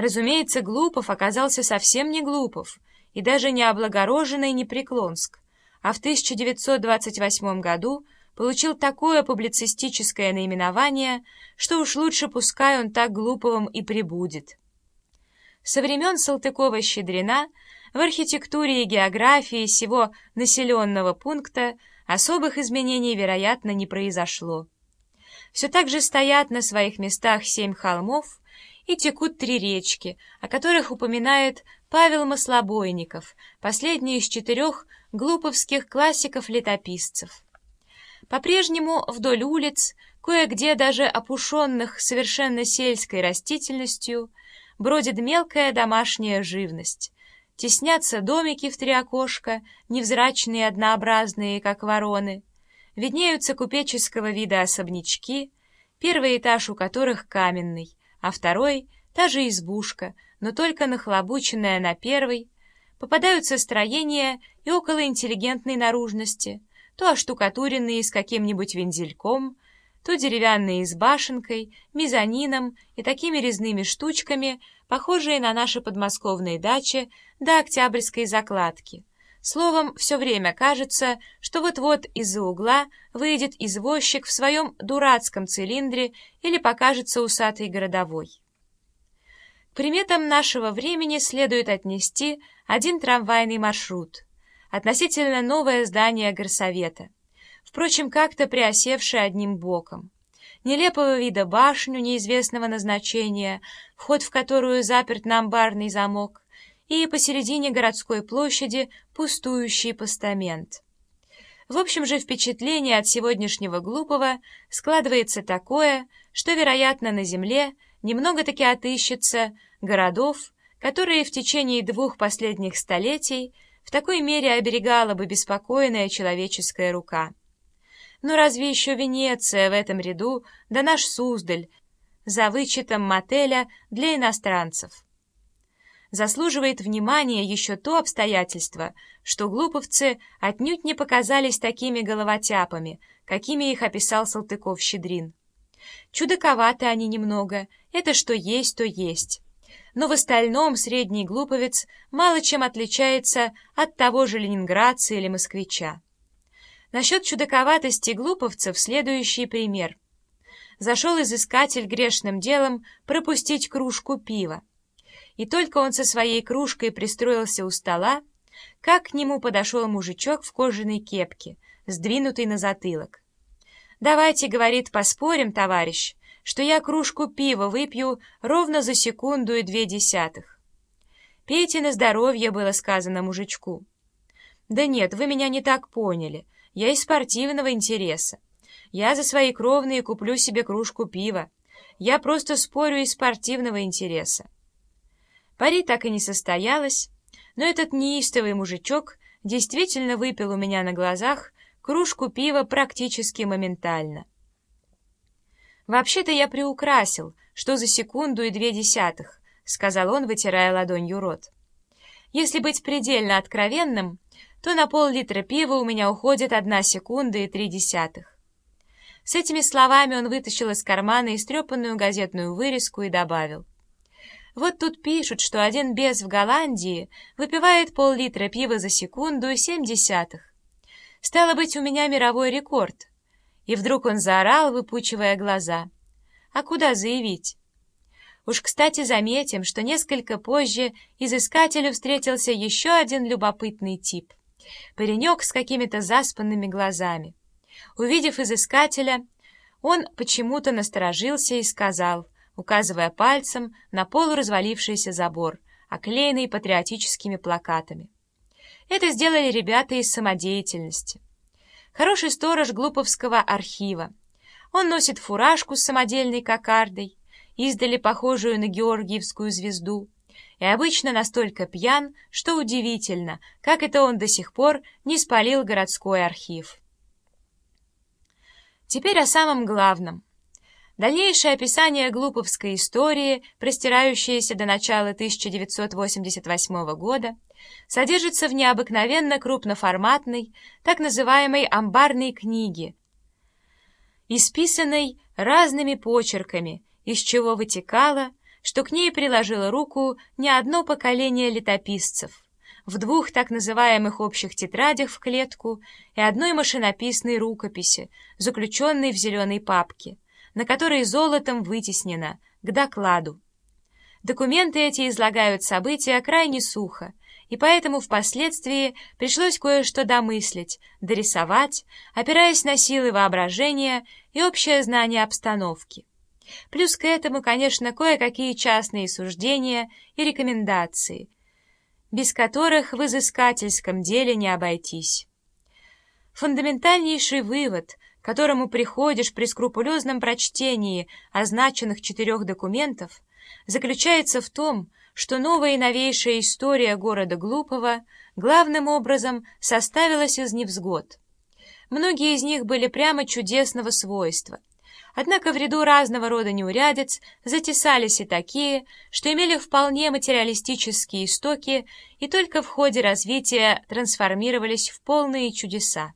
Разумеется, Глупов оказался совсем не Глупов, и даже не облагороженный Непреклонск, а в 1928 году получил такое публицистическое наименование, что уж лучше пускай он так Глуповым и прибудет. Со времен Салтыкова-Щедрина в архитектуре и географии всего населенного пункта особых изменений, вероятно, не произошло. Все так же стоят на своих местах семь холмов и текут три речки, о которых упоминает Павел Маслобойников, последний из четырех глуповских классиков-летописцев. По-прежнему вдоль улиц, кое-где даже опушенных совершенно сельской растительностью, бродит мелкая домашняя живность. Теснятся домики в три окошка, невзрачные однообразные, как вороны. Виднеются купеческого вида особнячки, первый этаж у которых каменный, а второй — та же избушка, но только нахлобученная на первый. Попадаются строения и около интеллигентной наружности, то оштукатуренные с каким-нибудь вензельком, то деревянные с башенкой, мезонином и такими резными штучками, похожие на наши подмосковные дачи до октябрьской закладки. Словом, все время кажется, что вот-вот из-за угла выйдет извозчик в своем дурацком цилиндре или покажется усатый городовой. К приметам нашего времени следует отнести один трамвайный маршрут, относительно новое здание горсовета, впрочем, как-то приосевшее одним боком, нелепого вида башню неизвестного назначения, вход в которую заперт на амбарный замок, и посередине городской площади пустующий постамент. В общем же, впечатление от сегодняшнего глупого складывается такое, что, вероятно, на земле немного-таки отыщется городов, которые в течение двух последних столетий в такой мере оберегала бы беспокойная человеческая рука. Но разве еще Венеция в этом ряду, да наш Суздаль, за вычетом мотеля для иностранцев? Заслуживает внимания еще то обстоятельство, что глуповцы отнюдь не показались такими головотяпами, какими их описал Салтыков-Щедрин. Чудаковаты они немного, это что есть, то есть. Но в остальном средний глуповец мало чем отличается от того же ленинградца или москвича. Насчет чудаковатости глуповцев следующий пример. Зашел изыскатель грешным делом пропустить кружку пива и только он со своей кружкой пристроился у стола, как к нему подошел мужичок в кожаной кепке, сдвинутый на затылок. «Давайте, — говорит, — поспорим, товарищ, что я кружку пива выпью ровно за секунду и две десятых». «Пейте на здоровье», — было сказано мужичку. «Да нет, вы меня не так поняли. Я из спортивного интереса. Я за свои кровные куплю себе кружку пива. Я просто спорю из спортивного интереса». Пари так и не состоялось, но этот неистовый мужичок действительно выпил у меня на глазах кружку пива практически моментально. «Вообще-то я приукрасил, что за секунду и две десятых», — сказал он, вытирая ладонью рот. «Если быть предельно откровенным, то на пол-литра пива у меня уходит одна секунда и три десятых». С этими словами он вытащил из кармана истрепанную газетную вырезку и добавил. Вот тут пишут, что один бес в Голландии выпивает пол-литра пива за секунду и семь десятых. Стало быть, у меня мировой рекорд. И вдруг он заорал, выпучивая глаза. А куда заявить? Уж, кстати, заметим, что несколько позже изыскателю встретился еще один любопытный тип. Паренек с какими-то заспанными глазами. Увидев изыскателя, он почему-то насторожился и сказал — указывая пальцем на полуразвалившийся забор, оклеенный патриотическими плакатами. Это сделали ребята из самодеятельности. Хороший сторож Глуповского архива. Он носит фуражку с самодельной кокардой, издали похожую на Георгиевскую звезду, и обычно настолько пьян, что удивительно, как это он до сих пор не спалил городской архив. Теперь о самом главном — Дальнейшее описание глуповской истории, простирающееся до начала 1988 года, содержится в необыкновенно крупноформатной, так называемой амбарной книге, исписанной разными почерками, из чего вытекало, что к ней приложило руку не одно поколение летописцев в двух так называемых общих тетрадях в клетку и одной машинописной рукописи, заключенной в зеленой папке, на которой золотом вытеснено «к докладу». Документы эти излагают события крайне сухо, и поэтому впоследствии пришлось кое-что домыслить, дорисовать, опираясь на силы воображения и общее знание обстановки. Плюс к этому, конечно, кое-какие частные суждения и рекомендации, без которых в изыскательском деле не обойтись. Фундаментальнейший вывод, к которому приходишь при скрупулезном прочтении означенных четырех документов, заключается в том, что новая и новейшая история города Глупого главным образом составилась из невзгод. Многие из них были прямо чудесного свойства. Однако в ряду разного рода неурядиц затесались и такие, что имели вполне материалистические истоки и только в ходе развития трансформировались в полные чудеса.